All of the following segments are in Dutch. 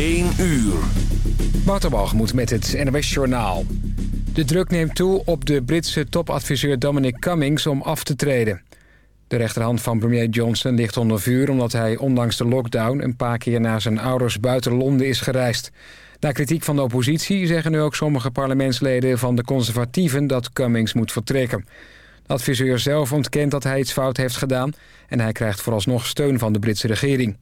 1 uur. moet met het NWS Journaal. De druk neemt toe op de Britse topadviseur Dominic Cummings om af te treden. De rechterhand van premier Johnson ligt onder vuur... omdat hij ondanks de lockdown een paar keer naar zijn ouders buiten Londen is gereisd. Na kritiek van de oppositie zeggen nu ook sommige parlementsleden van de conservatieven... dat Cummings moet vertrekken. De adviseur zelf ontkent dat hij iets fout heeft gedaan... en hij krijgt vooralsnog steun van de Britse regering.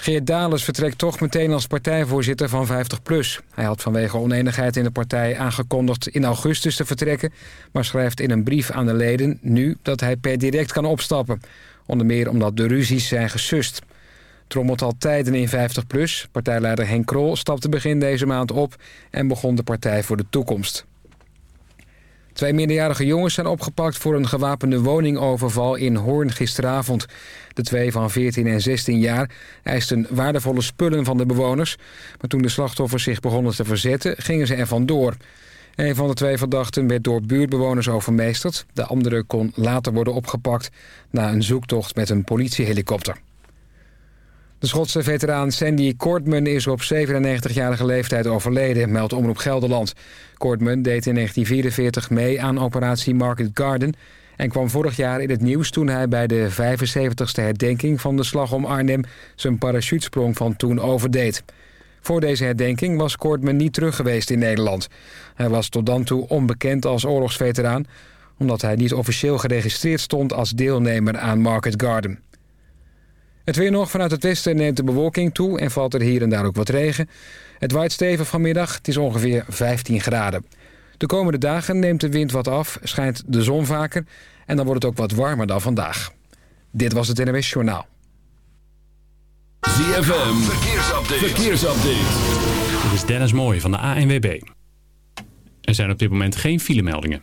Geert Dales vertrekt toch meteen als partijvoorzitter van 50PLUS. Hij had vanwege oneenigheid in de partij aangekondigd in augustus te vertrekken... maar schrijft in een brief aan de leden nu dat hij per direct kan opstappen. Onder meer omdat de ruzies zijn gesust. Trommelt al tijden in 50PLUS. Partijleider Henk Krol stapte begin deze maand op... en begon de Partij voor de Toekomst. Twee minderjarige jongens zijn opgepakt voor een gewapende woningoverval in Hoorn gisteravond. De twee van 14 en 16 jaar eisten waardevolle spullen van de bewoners. Maar toen de slachtoffers zich begonnen te verzetten, gingen ze er vandoor. Een van de twee verdachten werd door buurtbewoners overmeesterd. De andere kon later worden opgepakt na een zoektocht met een politiehelikopter. De Schotse veteraan Sandy Cordman is op 97-jarige leeftijd overleden, meldt Omroep Gelderland. Cordman deed in 1944 mee aan operatie Market Garden... en kwam vorig jaar in het nieuws toen hij bij de 75ste herdenking van de slag om Arnhem... zijn parachutesprong van toen overdeed. Voor deze herdenking was Cordman niet terug geweest in Nederland. Hij was tot dan toe onbekend als oorlogsveteraan... omdat hij niet officieel geregistreerd stond als deelnemer aan Market Garden. Het weer nog vanuit het westen neemt de bewolking toe en valt er hier en daar ook wat regen. Het waait stevig vanmiddag, het is ongeveer 15 graden. De komende dagen neemt de wind wat af, schijnt de zon vaker... en dan wordt het ook wat warmer dan vandaag. Dit was het NWS Journaal. ZFM, verkeersupdate. verkeersupdate. Dit is Dennis Mooij van de ANWB. Er zijn op dit moment geen filemeldingen.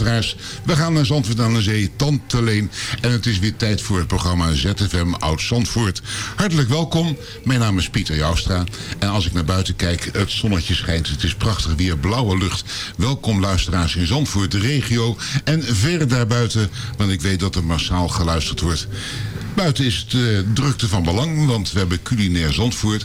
We gaan naar Zandvoort aan de Zee, Tante Leen. En het is weer tijd voor het programma ZFM Oud Zandvoort. Hartelijk welkom. Mijn naam is Pieter Joustra. En als ik naar buiten kijk, het zonnetje schijnt. Het is prachtig weer, blauwe lucht. Welkom luisteraars in Zandvoort, de regio. En ver daarbuiten, want ik weet dat er massaal geluisterd wordt. Buiten is het eh, drukte van belang, want we hebben culinair Zandvoort.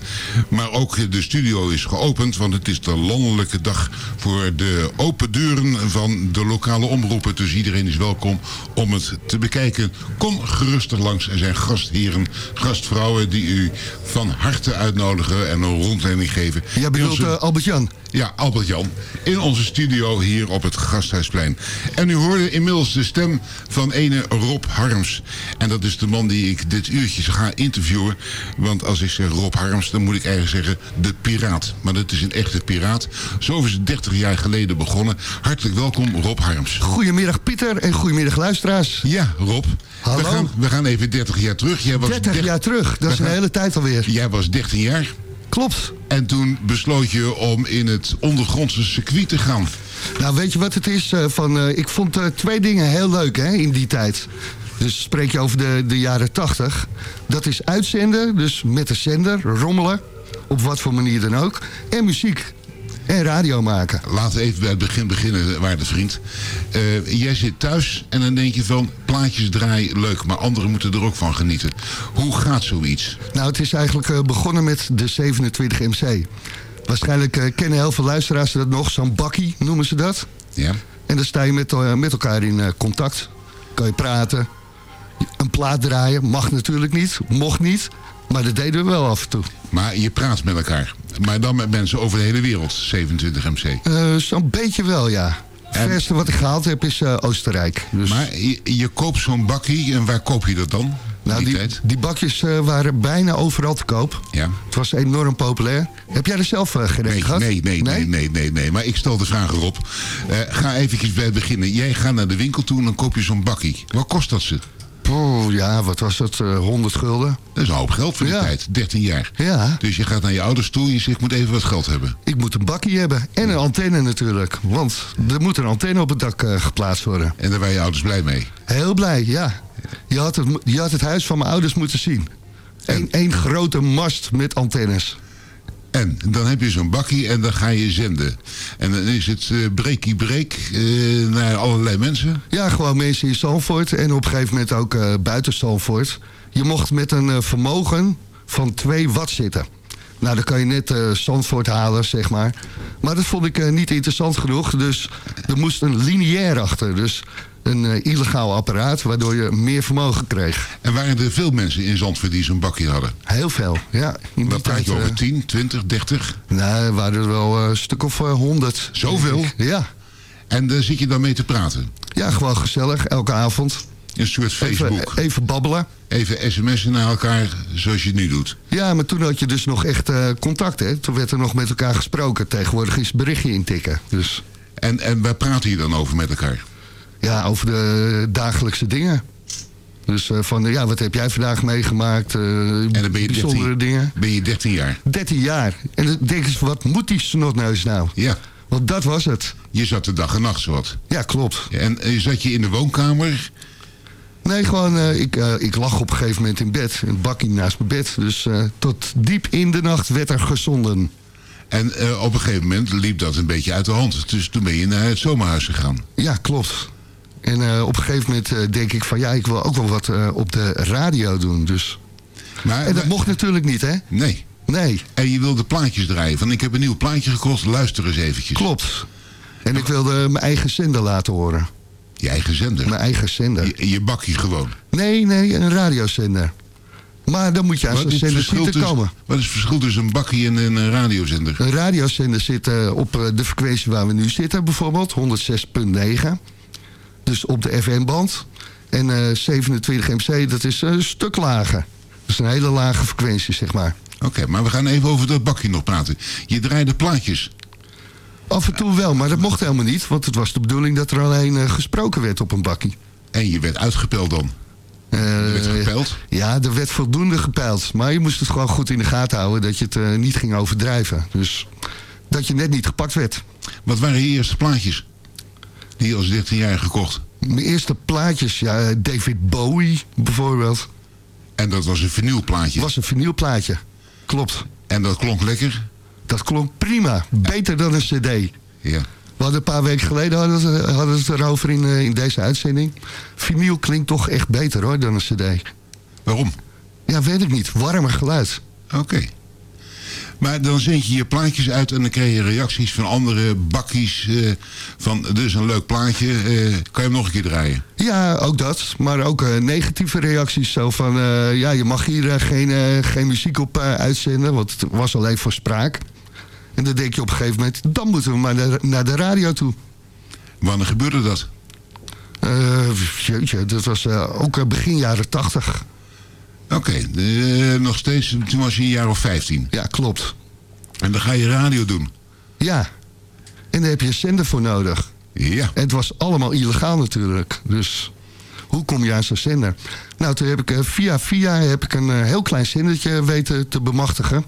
Maar ook de studio is geopend, want het is de landelijke dag voor de open deuren van de lokale omroepen. Dus iedereen is welkom om het te bekijken. Kom gerustig langs. Er zijn gastheren, gastvrouwen die u van harte uitnodigen en een rondleiding geven. Jij bedoelt onze- eh, Albert-Jan? ja, Albert-Jan. In onze studio hier op het Gasthuisplein. En u hoorde inmiddels de stem van ene Rob Harms. En dat is de man die ik dit uurtje ga interviewen. Want als ik zeg Rob Harms, dan moet ik eigenlijk zeggen de piraat. Maar dat is een echte piraat. Zo is het 30 jaar geleden begonnen. Hartelijk welkom Rob Harms. Goedemiddag Pieter en goedemiddag luisteraars. Ja, Rob. Hallo. We gaan, we gaan even 30 jaar terug. Jij was 30 dert- jaar terug, dat is een hele tijd alweer. Jij was 13 jaar. Klopt. En toen besloot je om in het ondergrondse circuit te gaan. Nou, weet je wat het is? eh, van, eh, ik vond eh, twee dingen heel leuk hè, in die tijd. Dus spreek je over de, de jaren 80. Dat is uitzenden, dus met de zender, rommelen. Op wat voor manier dan ook. En muziek. En radio maken. Laten we even bij het begin beginnen, waarde vriend. Eh, jij zit thuis en dan denk je van... plaatjes draaien, leuk, maar anderen moeten er ook van genieten. Hoe gaat zoiets? Nou, het is eigenlijk eh, begonnen met de 27 MC. Waarschijnlijk eh, kennen heel veel luisteraars dat nog. Zo'n bakkie noemen ze dat. Ja? En dan sta je met, met elkaar in contact. Kan je praten. Een plaat draaien. Mag natuurlijk niet. Mocht niet. Maar dat deden we wel af en toe. Maar je praat met elkaar. Maar dan met mensen over de hele wereld, 27 MC. Eh, Zo'n beetje wel, ja. Het verste wat ik gehaald heb is eh, Oostenrijk. Dus, Maar je, je koopt zo'n bakkie en waar koop je dat dan? nou, die, die, tijd? die bakjes eh, waren bijna overal te koop. Ja. Het was enorm populair. Heb jij er zelf uh, gereden Nee, gehad? nee, nee, nee, nee, nee, nee. Maar ik stel de vraag erop. Ga eventjes bij het beginnen. Jij gaat naar de winkel toe en dan koop je zo'n bakkie. Wat kost dat ze? Poeh, ja, wat was het? eh 100 gulden. Dat is een hoop geld voor die Ja. tijd. 13 jaar. Ja, Dus je gaat naar je ouders toe en je zegt, ik moet even wat geld hebben. ik moet een bakkie hebben. En een antenne natuurlijk. Want er moet een antenne op het dak eh, geplaatst worden. En daar waren je ouders blij mee. Heel blij, ja. Je had het, je had het huis van mijn ouders moeten zien. Eén één grote mast met antennes. En dan heb je zo'n bakkie en dan ga je zenden. En dan is het eh breakie break eh, naar allerlei mensen. Ja, gewoon mensen in Zalvoort en op een gegeven moment ook eh, buiten Zalvoort. Je mocht met een vermogen van 2 watt zitten. Nou, dan kan je net Zandvoort halen, zeg maar. Maar dat vond ik niet interessant genoeg. Dus er moest een lineair achter. Dus een eh, illegaal apparaat, waardoor je meer vermogen kreeg. En waren er veel mensen in Zandvoort die zo'n bakkie hadden? Heel veel, ja. In Wat praat je over? eh, 10, 20, 30? Nou, er waren er wel eh, een stuk of eh, honderd. Zoveel? Ja. En daar zit je dan mee te praten? Ja, gewoon gezellig, elke avond. Een soort Facebook. Even, even babbelen. Even sms'en naar elkaar zoals je het nu doet. Ja, maar toen had je dus nog echt eh, contact, hè. Toen werd er nog met elkaar gesproken. Tegenwoordig is berichtje intikken. Dus En, en waar praten je dan over met elkaar? Ja, over de dagelijkse dingen. Dus eh, van, ja, wat heb jij vandaag meegemaakt? eh, En dan ben je bijzondere 13, dingen. ben je 13 jaar. 13 jaar. En dan denk je, wat moet die snotneus nou? Ja, Want dat was het. je zat de dag en nacht zowat. Ja, klopt. En eh, zat je in de woonkamer. Nee, gewoon, ik, ik lag op een gegeven moment in bed. Een bakkie naast mijn bed. Dus tot diep in de nacht werd er gezonden. En op een gegeven moment liep dat een beetje uit de hand. Dus toen ben je naar het zomerhuis gegaan. Ja, klopt. En eh, op een gegeven moment eh, denk ik van... ja, ik wil ook wel wat eh, op de radio doen. Dus. Maar, En dat mocht natuurlijk niet, hè? Nee. Nee, En je wilde plaatjes draaien. Van ik heb een nieuw plaatje gekocht, luister eens eventjes. klopt. En ik wilde mijn eigen zender laten horen. Je eigen zender. Mijn eigen zender. Je, je bakje gewoon. Nee, nee, een radiozender. Maar dan moet je aan zo'n zender zien te tussen, komen. wat is het verschil tussen een bakkie en een radiozender? Een radiozender zit op de frequentie waar we nu zitten bijvoorbeeld, 106.9. Dus op de FM-band. En eh, 27 MC, dat is een stuk lager. Dat is een hele lage frequentie, zeg maar. Oké, maar we gaan even over dat bakje nog praten. Je draaide plaatjes. Af en toe wel, maar dat mocht helemaal niet. Want het was de bedoeling dat er alleen eh, gesproken werd op een bakkie. En je werd uitgepeld dan? Eh, werd gepeild? Ja, er werd voldoende gepeild. Maar je moest het gewoon goed in de gaten houden dat je het eh, niet ging overdrijven. Dus dat je net niet gepakt werd. Wat waren je eerste plaatjes? Die als 13 jaar gekocht. Mijn eerste plaatjes, ja, David Bowie bijvoorbeeld. En dat was een vinylplaatje? was een vinylplaatje, klopt. En dat klonk lekker? Dat klonk prima, beter dan een cd. Ja. We hadden een paar weken geleden hadden we het, hadden we het erover in, eh, in deze uitzending. Vinyl klinkt toch echt beter hoor dan een cd. Waarom? Ja, weet ik niet. Warmer geluid. Oké. Maar dan zend je je plaatjes uit en dan krijg je reacties van andere bakkies. eh, van, dit is een leuk plaatje, eh, kan je hem nog een keer draaien? Ja, ook dat. Maar ook eh, negatieve reacties. Zo van, ja, je mag hier geen, geen muziek op uitzenden. Want het was alleen voor spraak. En dan denk je op een gegeven moment, dan moeten we maar naar, naar de radio toe. Wanneer gebeurde dat? Jeetje, dat was ook begin jaren tachtig. Oké, eh, nog steeds, toen was je een jaar of 15. Ja, klopt. En dan ga je radio doen. Ja. En daar heb je een zender voor nodig. Ja. En het was allemaal illegaal natuurlijk. Dus hoe kom je aan zo'n zender? Nou, toen heb ik eh, via via heb ik een eh, heel klein zendertje weten te bemachtigen.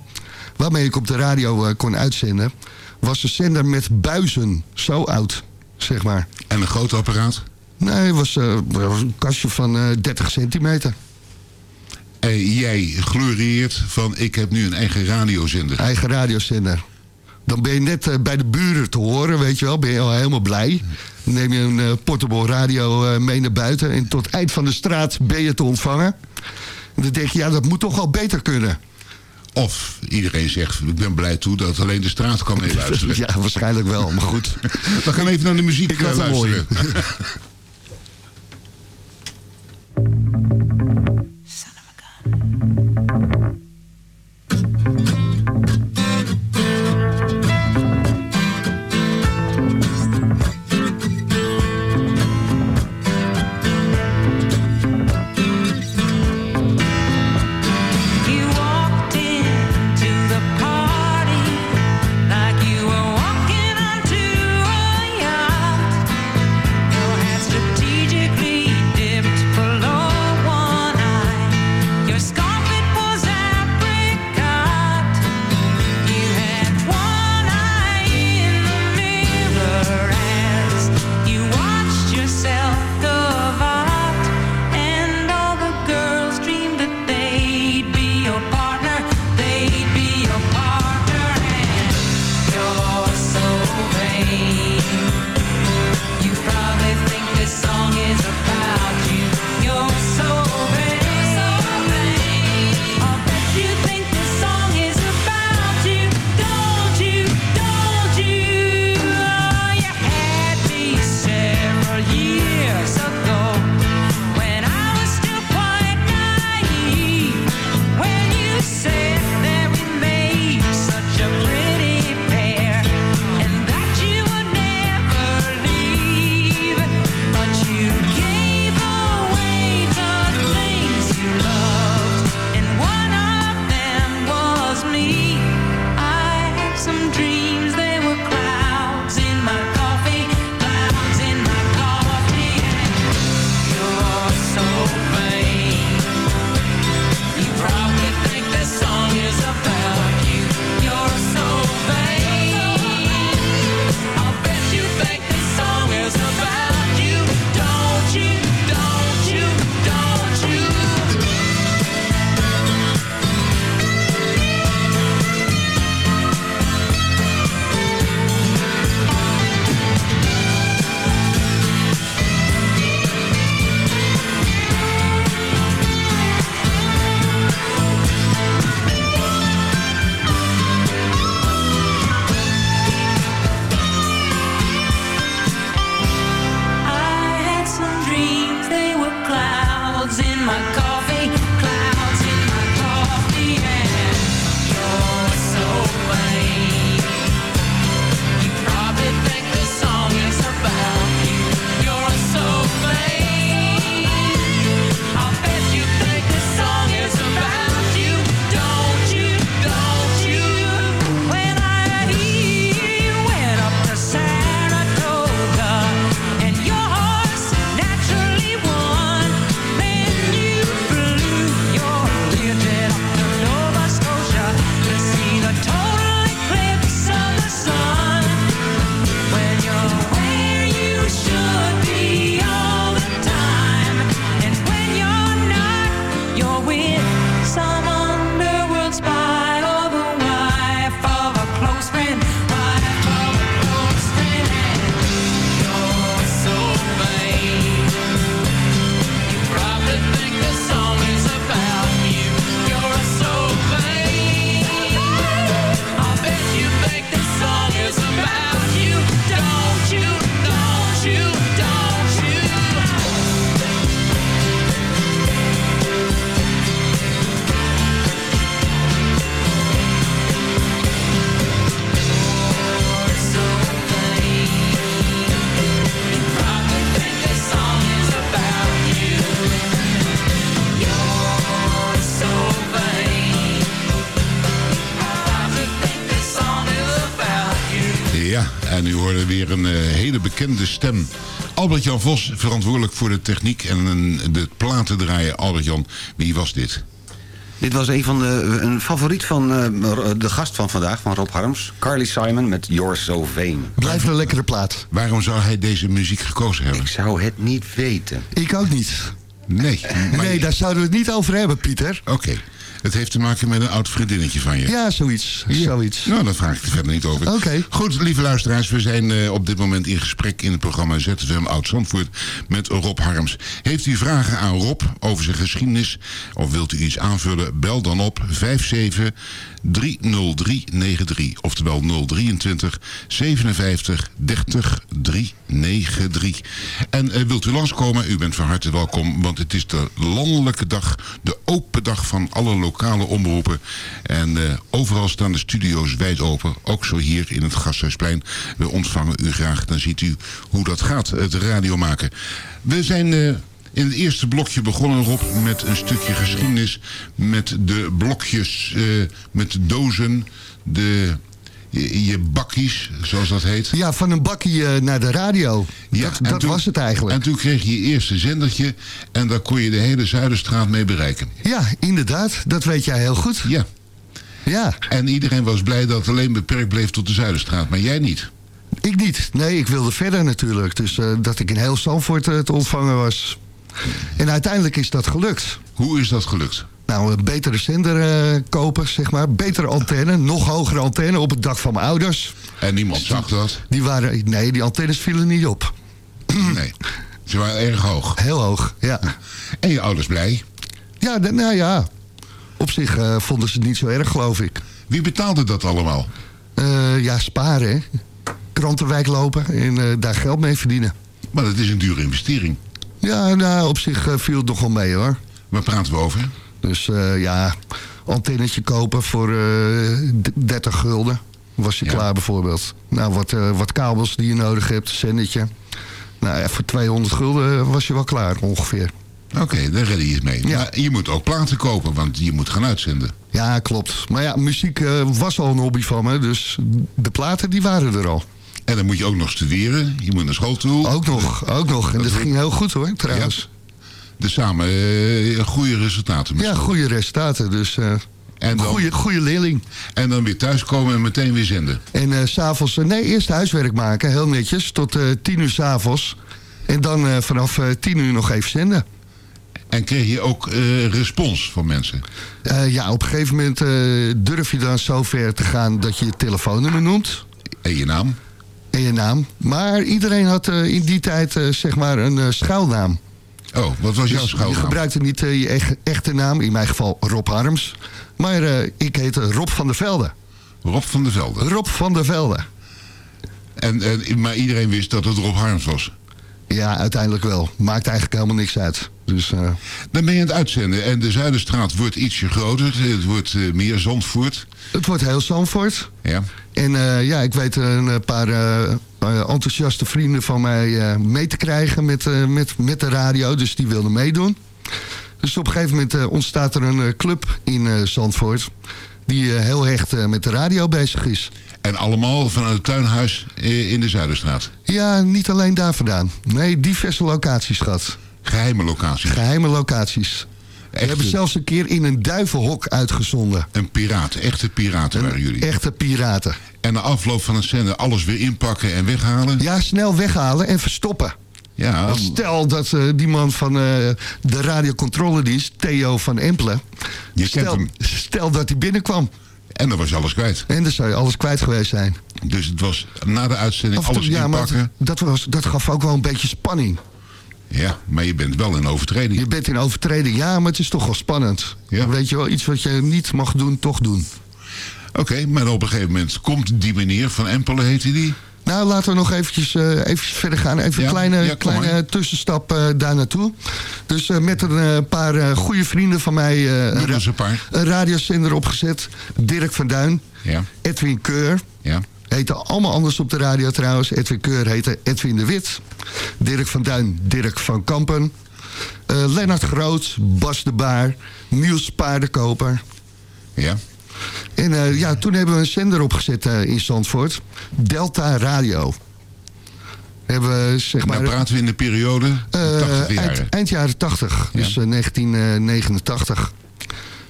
Waarmee ik op de radio kon uitzenden. Was een zender met buizen. Zo oud, zeg maar. En een groot apparaat? Nee, het was, een kastje van eh 30 centimeter. En jij glorieert van ik heb nu een eigen radiozender. Eigen radiozender. Dan ben je net eh, bij de buren te horen, weet je wel. Ben je al helemaal blij. Dan neem je een eh, portable radio eh, mee naar buiten. En tot eind van de straat ben je te ontvangen. En dan denk je, ja, dat moet toch wel beter kunnen. Of iedereen zegt, ik ben blij toe dat alleen de straat kan meeluisteren. ja, waarschijnlijk wel, maar goed. We gaan even naar de muziek Ik luisteren. hoorde weer een eh, hele bekende stem. Albert-Jan Vos, verantwoordelijk voor de techniek en een- de platen draaien. Albert-Jan, wie was dit? Dit was een van de een favoriet van eh, de gast van vandaag, van Rob Harms. Carly Simon met You're So Vain. Blijft een lekkere plaat. Waarom zou hij deze muziek gekozen hebben? Ik zou het niet weten. Ik ook niet. Nee. Nee, daar zouden we het niet over hebben, Pieter. Oké. Het heeft te maken met een oud vriendinnetje van je. Ja, zoiets. zoiets. Nou, daar vraag ik er verder niet over. Oké. Goed, lieve luisteraars. We zijn eh, op dit moment in gesprek in het programma ZFM Oud-Zandvoort met Rob Harms. Heeft u vragen aan Rob over zijn geschiedenis of wilt u iets aanvullen? Bel dan op 57 30393. Oftewel 023 57 30 393. En eh, wilt u langskomen? U bent van harte welkom, want het is de landelijke dag, de open dag van alle lokale omroepen. En eh, overal staan de studio's wijd open, ook zo hier in het Gasthuisplein. We ontvangen u graag, dan ziet u hoe dat gaat, het radio maken. We zijn... eh, in het eerste blokje begonnen Rob met een stukje geschiedenis met de blokjes, eh, met de dozen, de, je, je bakkies, zoals dat heet. Ja, van een bakkie eh, naar de radio. Ja, dat dat toen- was het eigenlijk. En toen kreeg je je eerste zendertje en daar kon je de hele Zuiderstraat mee bereiken. Ja, inderdaad. Dat weet jij heel goed. Ja. Ja. En iedereen was blij dat het alleen beperkt bleef tot de Zuiderstraat, maar jij niet. Ik niet. Nee, ik wilde verder natuurlijk. Dus eh, dat ik in heel Zandvoort eh, te ontvangen was. En uiteindelijk is dat gelukt. Hoe is dat gelukt? Nou, een betere zender eh, kopen, zeg maar. Betere antenne, nog hogere antenne op het dak van mijn ouders. En niemand zag dat? Die waren, nee, die antennes vielen niet op. Nee, ze waren erg hoog. Heel hoog, ja. En je ouders blij? Ja, nou ja. Op zich eh, vonden ze het niet zo erg, geloof ik. Wie betaalde dat allemaal? Eh, ja, sparen, hè. Krantenwijk lopen en daar geld mee verdienen. Maar dat is een dure investering. Ja, nou, op zich viel het nog wel mee, hoor. Waar praten we over? Dus eh, ja, antennetje kopen voor eh, d- 30 gulden. Was je Ja. klaar bijvoorbeeld. Nou, wat, eh, wat kabels die je nodig hebt, zendetje. Nou ja, voor 200 gulden was je wel klaar ongeveer. Oké, daar redde je het mee. Ja. Maar je moet ook platen kopen, want je moet gaan uitzenden. Ja, klopt. Maar ja, muziek eh, was al een hobby van me. Dus de platen die waren er al. En dan moet je ook nog studeren. Je moet naar school toe. Ook nog, ook nog. En dat ging heel goed hoor, trouwens. Dus samen eh, goede resultaten. met Ja, goede resultaten. Dus eh En dan, goede, goede leerling. en dan weer thuiskomen en meteen weer zenden. En eh, s s'avonds, nee, eerst huiswerk maken, heel netjes, tot eh 10 uur s'avonds. En dan eh, vanaf eh 10 uur nog even zenden. En kreeg je ook eh, respons van mensen. Eh, ja, op een gegeven moment eh, durf je dan zo ver te gaan dat je je telefoonnummer noemt. En je naam? En je naam. Maar iedereen had eh, in die tijd eh, zeg maar een eh, schuilnaam. Oh, wat was jouw Dus je gebruikte niet eh, je ech- echte naam, in mijn geval Rob Harms. Maar eh, ik heette Rob van der Velde. Rob van der Velde. Rob van der Velde. En, en, maar iedereen wist dat het Rob Harms was. Ja, uiteindelijk wel. Maakt eigenlijk helemaal niks uit. Dus eh, Dan ben je aan het uitzenden. En de Zuiderstraat wordt ietsje groter. Het wordt eh, meer Zandvoort. het wordt heel Zandvoort. Ja. En eh, ja, ik weet een eh, paar eh, eh, enthousiaste vrienden van mij eh, mee te krijgen met, eh, met, met de radio. Dus die wilden meedoen. Dus op een gegeven moment eh, ontstaat er een eh, club in eh, Zandvoort. Die eh, heel hecht eh, met de radio bezig is. En allemaal vanuit het tuinhuis eh, in de Zuiderstraat. Ja, niet alleen daar vandaan. Nee, diverse locaties gehad. Geheime locatie. Geheime locaties. We Echte- hebben zelfs een keer in een duivenhok uitgezonden. Een piraat. Echte piraten waren jullie. Echte piraten. En na afloop van het zenden alles weer inpakken en weghalen. Ja, snel weghalen en verstoppen. Ja, Stel dat eh, die man van eh, de radiocontroledienst, Theo van Empelen... Je kent Stel, hem. stel dat hij binnenkwam. en dan was je alles kwijt. En dan zou je alles kwijt geweest zijn. Dus het was na de uitzending toe- alles maar inpakken. dat, was, dat gaf ook wel een beetje spanning. Ja, maar je bent wel in overtreding. Je bent in overtreding, ja, maar het is toch wel spannend. Ja. Weet je wel, iets wat je niet mag doen, toch doen. Oké, maar op een gegeven moment komt die meneer van Empelen, heette die. Nou, laten we nog eventjes, eh, eventjes verder gaan. Even Ja, een kleine, ja, kleine maar. tussenstap eh, daar naartoe. Dus eh, met een paar goede vrienden van mij... een, een radiozender opgezet. Dirk van Duin, Ja, Edwin Keur. ja. Heette allemaal anders op de radio trouwens. Edwin Keur heette Edwin de Wit. Dirk van Duin, Dirk van Kampen. Eh, Lennart Groot, Bas de Baar, Niels Paardenkoper. Ja, En eh, ja, toen hebben we een zender opgezet eh, in Zandvoort. Delta Radio. Hebben we, zeg maar... Praten we in de periode 80 eind, jaren. eind jaren 80, dus eh, 1989.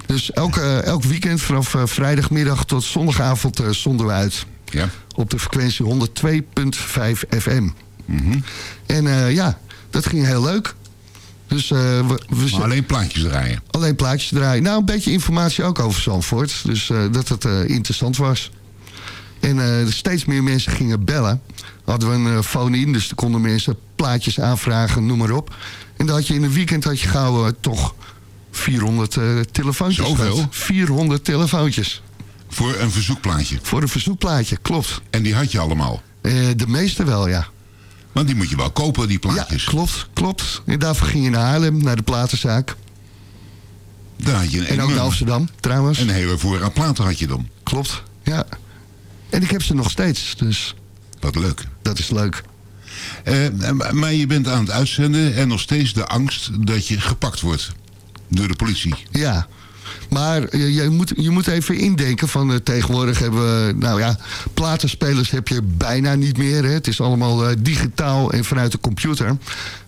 Dus elke, elk weekend vanaf vrijdagmiddag tot zondagavond zonden we uit. Ja. Op de frequentie 102.5 FM. Mhm. En eh, ja, dat ging heel leuk. Dus, eh, we, we Maar alleen plaatjes draaien. alleen plaatjes draaien. Nou, een beetje informatie ook over Zandvoort. Dus eh, dat het interessant was. En steeds meer mensen gingen bellen. Hadden we een uh, phone-in, dus dan konden mensen plaatjes aanvragen, noem maar op. En dan had je in een weekend had je gauw toch 400 eh, telefoontjes Zoveel? gehad. 400 telefoontjes. Voor een verzoekplaatje. Voor een verzoekplaatje, klopt. En die had je allemaal. Eh, de meeste wel, ja. Maar die moet je wel kopen, die plaatjes. Ja, klopt, klopt. En daarvoor ging je naar Haarlem, naar de platenzaak. Daar had je een En ook naar Amsterdam, trouwens. Een hele voorraad platen had je dan. Klopt, ja. En ik heb ze nog steeds, dus Wat leuk. dat is leuk. Eh, maar je bent aan het uitzenden en nog steeds de angst dat je gepakt wordt door de politie. Ja, maar je, je moet, je moet even indenken van eh, tegenwoordig hebben we, nou ja, platenspelers heb je bijna niet meer. Hè. Het is allemaal eh, digitaal en vanuit de computer.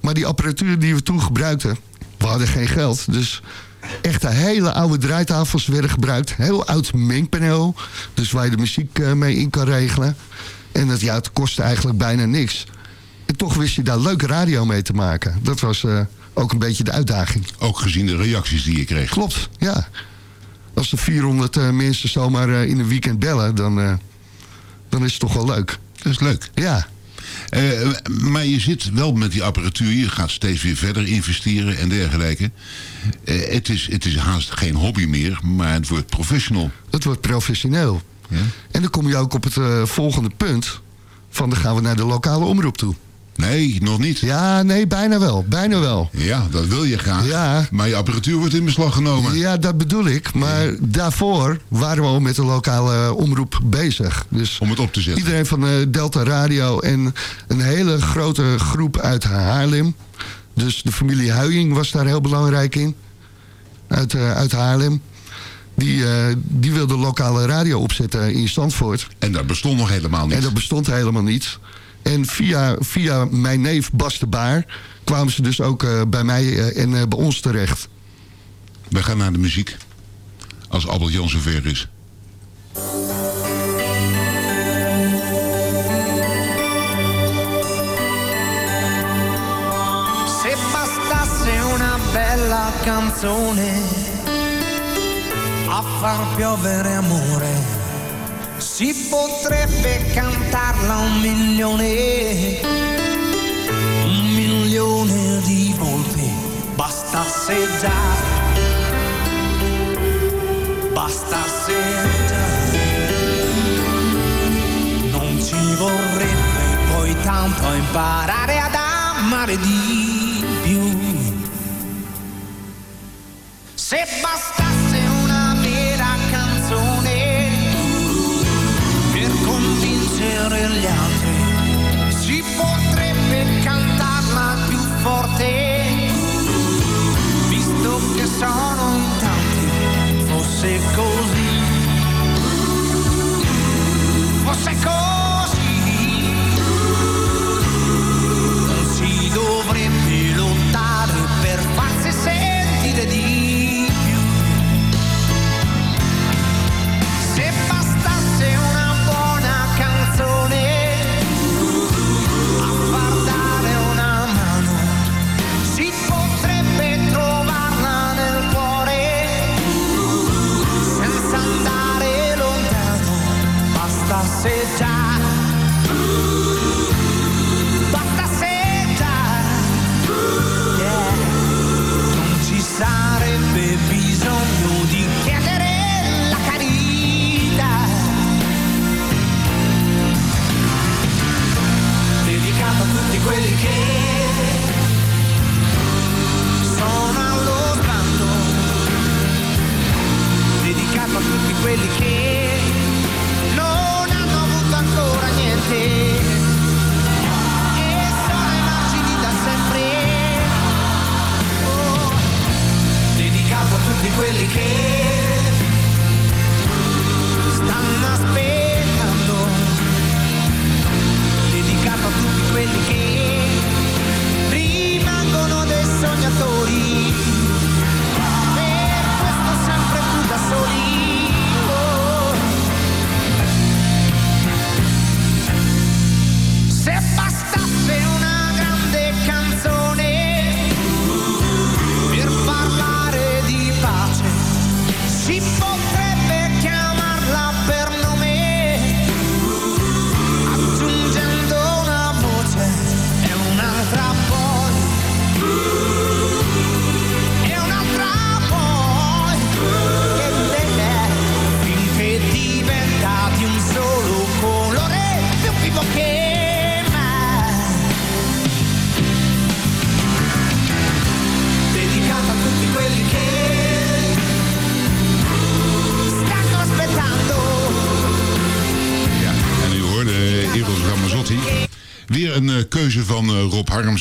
Maar die apparatuur die we toen gebruikten, we hadden geen geld. Dus echte hele oude draaitafels werden gebruikt. Heel oud mengpaneel, dus waar je de muziek eh, mee in kan regelen. En dat, ja, het kostte eigenlijk bijna niks. En toch wist je daar leuke radio mee te maken. Dat was ook een beetje de uitdaging. Ook gezien de reacties die je kreeg. Klopt, ja. Als er 400 eh, mensen zomaar eh, in een weekend bellen, dan, eh, dan is het toch wel leuk. Dat is leuk. Ja, maar je zit wel met die apparatuur. Je gaat steeds weer verder investeren en dergelijke. Het, is, het is haast geen hobby meer, maar het wordt professional. het wordt professioneel. Ja? En dan kom je ook op het volgende punt. Van dan gaan we naar de lokale omroep toe. Nee, nog niet. Ja, nee, bijna wel. Bijna wel. Ja, dat wil je graag. Ja. Maar je apparatuur wordt in beslag genomen. Ja, dat bedoel ik. Maar daarvoor waren we al met de lokale omroep bezig. Dus Om het op te zetten. iedereen van eh, Delta Radio en een hele grote groep uit Haarlem. Dus de familie Huying was daar heel belangrijk in. Uit, eh, uit Haarlem. Die, eh, die wilde lokale radio opzetten in Zandvoort. En dat bestond nog helemaal niet. En dat bestond helemaal niet. En via, via mijn neef Bas de Baar kwamen ze dus ook eh, bij mij eh, en eh, bij ons terecht. We gaan naar de muziek. Als Albert Jan zover is. Se bastasse una bella canzone a far piovere amore, si potrebbe cantarla un milione, un milione di volte. Bastasse già, bastasse già. Non ci vorrebbe poi tanto imparare ad amare di più. Se bastasse down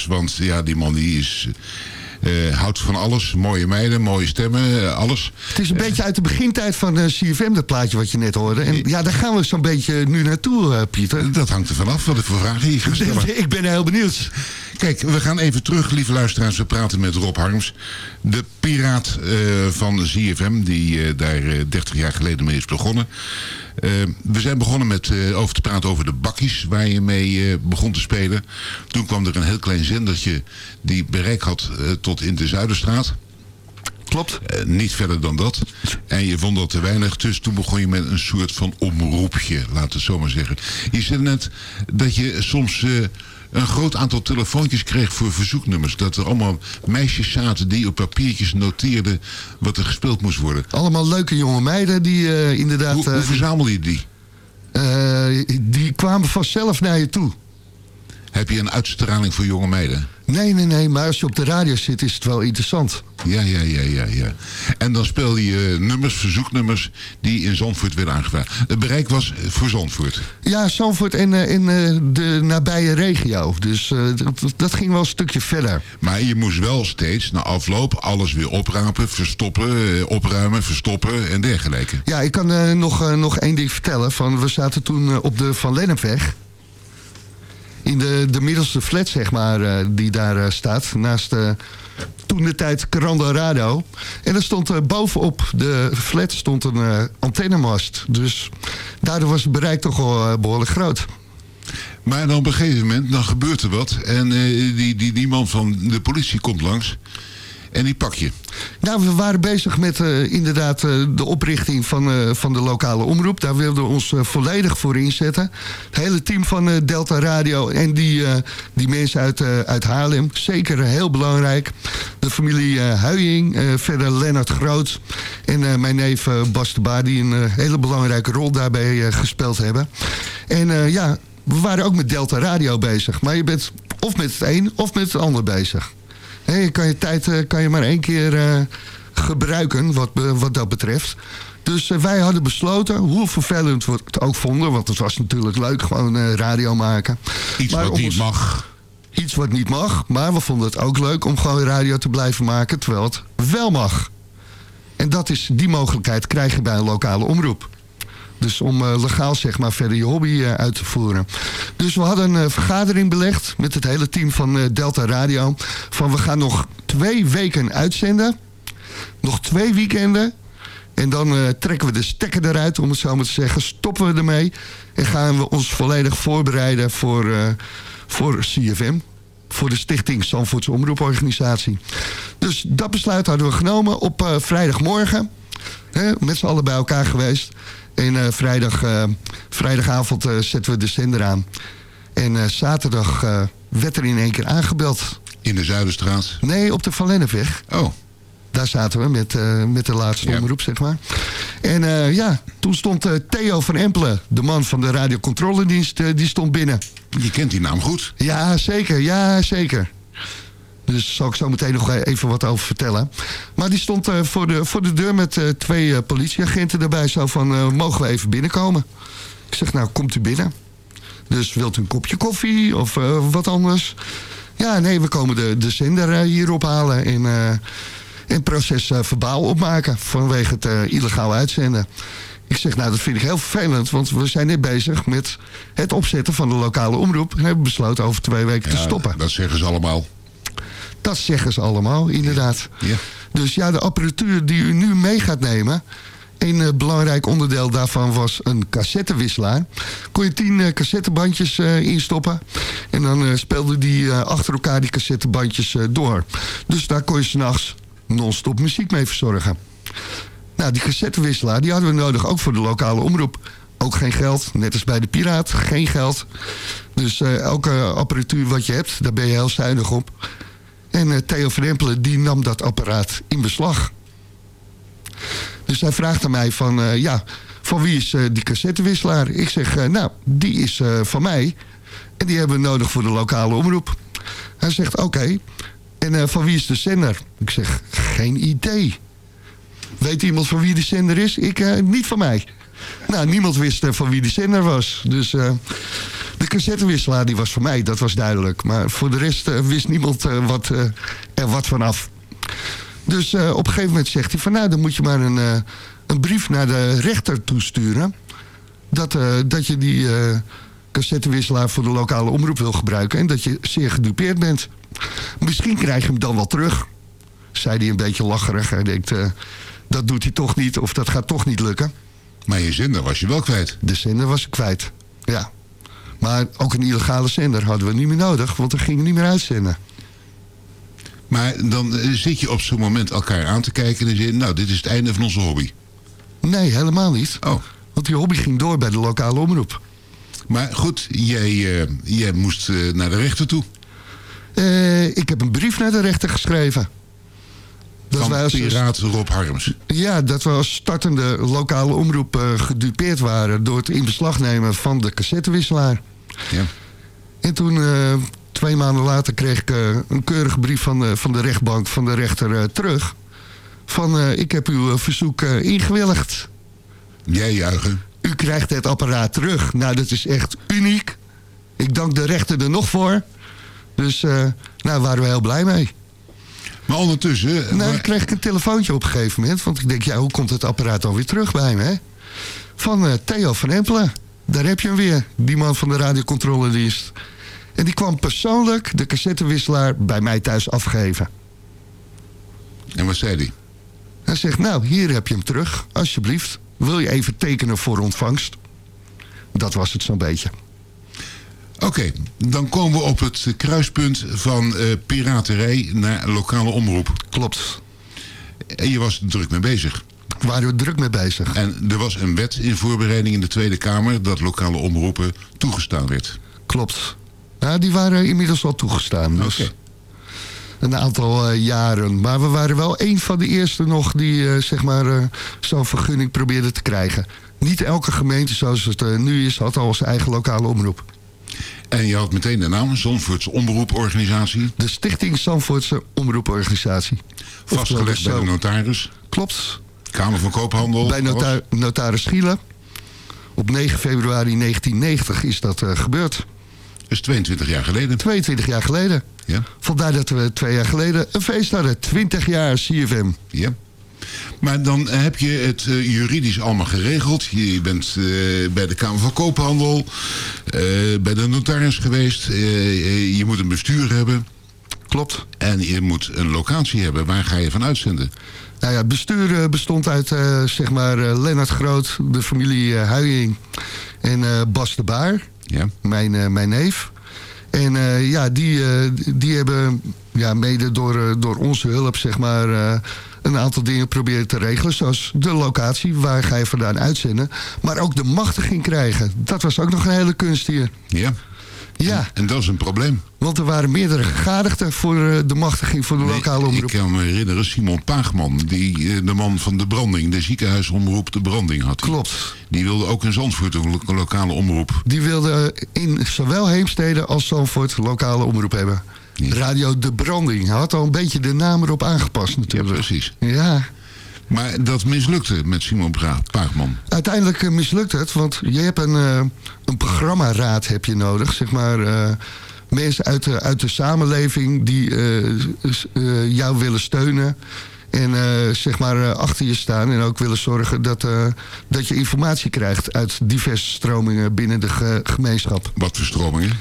want ja, die man die is... eh, houdt van alles. Mooie meiden, mooie stemmen, eh, alles. Het is een beetje uit de begintijd van eh, CFM, dat plaatje wat je net hoorde. En ja, daar gaan we zo'n beetje nu naartoe, Pieter. Dat hangt er vanaf wat ik voor vragen hier ga stellen. ik ben heel benieuwd. Kijk, we gaan even terug, lieve luisteraars. We praten met Rob Harms. De piraat van ZFM, die daar eh, 30 jaar geleden mee is begonnen. Eh, we zijn begonnen met eh, over te praten over de bakkies waar je mee eh, begon te spelen. Toen kwam er een heel klein zendertje die bereik had tot in de Zuiderstraat. Klopt. niet verder dan dat. En je vond dat te weinig, dus toen begon je met een soort van omroepje, laten we het zo maar zeggen. Je zei net dat je soms een groot aantal telefoontjes kreeg voor verzoeknummers. Dat er allemaal meisjes zaten die op papiertjes noteerden wat er gespeeld moest worden. Allemaal leuke jonge meiden die eh, inderdaad... Hoe, hoe eh, verzamel je die? eh, die kwamen vanzelf naar je toe. Heb je een uitstraling voor jonge meiden? Nee, nee, nee, maar als je op de radio zit is het wel interessant. Ja, ja, ja, ja, ja. En dan speel je eh, nummers, verzoeknummers die in Zandvoort werden aangevraagd. Het bereik was voor Zandvoort. Ja, Zandvoort en, eh, en eh, de nabije regio. Dus dat, dat ging wel een stukje verder. Maar je moest wel steeds na afloop alles weer oprapen, verstoppen, opruimen, verstoppen en dergelijke. Ja, ik kan nog, nog één ding vertellen. Van, we zaten toen op de Van Lennepweg. In de, de middelste flat, zeg maar, eh, die daar eh, staat. Naast eh, toen de tijd Caranda Radio. En er stond bovenop de flat stond een antennemast. Dus daardoor was het bereik toch wel eh, behoorlijk groot. Maar dan op een gegeven moment, dan gebeurt er wat. En die, die, die man van de politie komt langs. En die pak je. Nou, we waren bezig met eh, inderdaad eh, de oprichting van, eh, van de lokale omroep. Daar wilden we ons volledig voor inzetten. Het hele team van Delta Radio en die, die mensen uit, uit Haarlem. Zeker heel belangrijk. De familie eh, verder Lennart Groot en mijn neef Bas de die een hele belangrijke rol daarbij gespeeld hebben. En ja, we waren ook met Delta Radio bezig. Maar je bent of met het een of met het ander bezig. Hé, je kan je tijd eh, kan je maar één keer eh, gebruiken wat, be- wat dat betreft. Dus eh, wij hadden besloten, hoe vervelend we het ook vonden... want het was natuurlijk leuk, gewoon eh, radio maken. Iets Maar wat niet ons- mag. Iets wat niet mag, maar we vonden het ook leuk om gewoon radio te blijven maken... terwijl het wel mag. En dat is, die mogelijkheid krijg je bij een lokale omroep. Dus om eh, legaal zeg maar verder je hobby eh, uit te voeren. Dus we hadden een eh, vergadering belegd met het hele team van Delta Radio. Van we gaan nog twee weken uitzenden. Nog twee weekenden. En dan trekken we de stekker eruit, om het zo maar te zeggen. Stoppen we ermee. En gaan we ons volledig voorbereiden voor, eh, voor CFM. Voor de Stichting Zandvoortse Omroeporganisatie. Dus dat besluit hadden we genomen op vrijdagmorgen. Hè, met z'n allen bij elkaar geweest. En eh, vrijdag, eh, vrijdagavond eh, zetten we de zender aan. En zaterdag werd er in één keer aangebeld. In de Zuiderstraat? Nee, op de Van Lennepweg. Oh. Daar zaten we met, met de laatste omroep, zeg maar. En ja, toen stond Theo van Empelen, de man van de radiocontroledienst, die stond binnen. Je kent die naam goed. Ja, zeker. Ja, zeker. Dus zal ik zo meteen nog even wat over vertellen. Maar die stond eh, voor, de, voor de deur met eh, twee eh, politieagenten erbij. Zo van, eh, mogen we even binnenkomen? Ik zeg, nou, komt u binnen. Dus wilt u een kopje koffie of eh, wat anders? Ja, nee, we komen de, de zender eh, hier ophalen en, eh en proces eh, verbaal opmaken vanwege het eh, illegaal uitzenden. Ik zeg, nou, dat vind ik heel vervelend, want we zijn net bezig met het opzetten van de lokale omroep. En hebben besloten over twee weken te stoppen. Dat zeggen ze allemaal. Dat zeggen ze allemaal, inderdaad. Ja. Dus ja, de apparatuur die u nu mee gaat nemen... een eh, belangrijk onderdeel daarvan was een cassettewisselaar. Kon je tien eh, cassettebandjes eh, instoppen. En dan speelden die achter elkaar die cassettebandjes door. Dus daar kon je s'nachts non-stop muziek mee verzorgen. Nou, die cassettewisselaar die hadden we nodig ook voor de lokale omroep. Ook geen geld, net als bij de Piraat, geen geld. Dus elke apparatuur wat je hebt, daar ben je heel zuinig op. En eh, Theo van Empelen die nam dat apparaat in beslag. Dus hij vraagt aan mij van, eh, ja, van wie is eh, die cassettewisselaar? Ik zeg, nou, die is van mij. En die hebben we nodig voor de lokale omroep. Hij zegt, oké. En van wie is de zender? Ik zeg, geen idee. Weet iemand van wie de zender is? Ik, eh, niet van mij. Nou, niemand wist van wie de zender was. Dus de cassettewisselaar die was voor mij, dat was duidelijk. Maar voor de rest eh, wist niemand eh, wat, eh, er wat vanaf. Dus op een gegeven moment zegt hij van... nou, dan moet je maar een, een brief naar de rechter toesturen... dat, dat je die cassettewisselaar voor de lokale omroep wil gebruiken... en dat je zeer gedupeerd bent. Misschien krijg je hem dan wel terug, zei hij een beetje lacherig. Hij denkt, dat doet hij toch niet of dat gaat toch niet lukken. Maar je zender was je wel kwijt. De zender was ik kwijt, ja. Maar ook een illegale zender hadden we niet meer nodig, want we gingen niet meer uitzenden. Maar dan eh, zit je op zo'n moment elkaar aan te kijken en dan zeg je... nou, dit is het einde van onze hobby. Nee, helemaal niet. Oh. Want die hobby ging door bij de lokale omroep. Maar goed, jij, eh, jij moest eh, naar de rechter toe. Ik heb een brief naar de rechter geschreven. Dat van wij als- piraat Rob Harms. Ja, dat we als startende lokale omroep eh, gedupeerd waren... door het in beslag nemen van de cassettewisselaar. Ja. En toen, eh, twee maanden later, kreeg ik eh, een keurige brief van de, van de rechtbank, van de rechter terug. Van, ik heb uw verzoek ingewilligd. Jij juichen. U krijgt het apparaat terug. Nou, dat is echt uniek. Ik dank de rechter er nog voor. Dus, nou, waren we heel blij mee. Maar ondertussen... Nou, dan kreeg ik een telefoontje op een gegeven moment. Want ik denk, ja, hoe komt het apparaat dan weer terug bij me, hè? Van eh, Theo van Empelen. Daar heb je hem weer, die man van de radiocontroledienst. En die kwam persoonlijk de cassettewisselaar bij mij thuis afgeven. En wat zei hij? Hij zegt, nou, hier heb je hem terug, alsjeblieft. Wil je even tekenen voor ontvangst? Dat was het zo'n beetje. Oké, dan komen we op het kruispunt van eh, piraterij naar lokale omroep. Klopt. En je was druk mee bezig. Waren we druk mee bezig. En er was een wet in voorbereiding in de Tweede Kamer... dat lokale omroepen toegestaan werd. Klopt. Ja, die waren inmiddels al toegestaan. Dus Een aantal eh, jaren. Maar we waren wel een van de eerste nog die eh, zeg maar, zo'n vergunning probeerden te krijgen. Niet elke gemeente zoals het nu is had al zijn eigen lokale omroep. En je had meteen de naam, Zandvoortse Omroeporganisatie. De Stichting Zandvoortse Omroeporganisatie. Vastgelegd bij de notaris. Klopt. Kamer van Koophandel. Bij nota notaris Schielen. Op 9 februari 1990 is dat eh, gebeurd. Dat is 22 jaar geleden. 22 jaar geleden. Ja. Vandaar dat we twee jaar geleden een feest hadden. 20 jaar CFM. Ja. Maar dan heb je het eh, juridisch allemaal geregeld. Je bent eh, bij de Kamer van Koophandel, eh, bij de notaris geweest. Je moet een bestuur hebben. Klopt. En je moet een locatie hebben. Waar ga je van uitzenden? Nou ja, het bestuur bestond uit zeg maar Lennart Groot, de familie Huying en Bas de Baar, ja. mijn, mijn neef. En ja, die, die hebben ja, mede door, door onze hulp zeg maar, een aantal dingen proberen te regelen. Zoals de locatie, waar ga je vandaan uitzenden. Maar ook de machtiging krijgen. Dat was ook nog een hele kunst hier. Ja. Ja. En dat is een probleem. Want er waren meerdere gegadigden voor eh, de machtiging voor de lokale Ik omroep. kan me herinneren, Simon Paagman, die, eh, de man van de branding, de ziekenhuisomroep De Branding had. Klopt. Die wilde ook in Zandvoort een lo- lokale omroep. Die wilde in zowel Heemstede als Zandvoort lokale omroep hebben. Radio De Branding. Hij had al een beetje de naam erop aangepast natuurlijk. Ja, precies. Ja, Maar dat mislukte met Simon Paagman. uiteindelijk eh, mislukt het. Want je hebt een, eh, een programmaraad heb je nodig. Zeg maar eh, mensen uit de, uit de samenleving die jou willen steunen. En zeg maar achter je staan en ook willen zorgen dat, dat je informatie krijgt uit diverse stromingen binnen de ge- gemeenschap. Wat voor stromingen?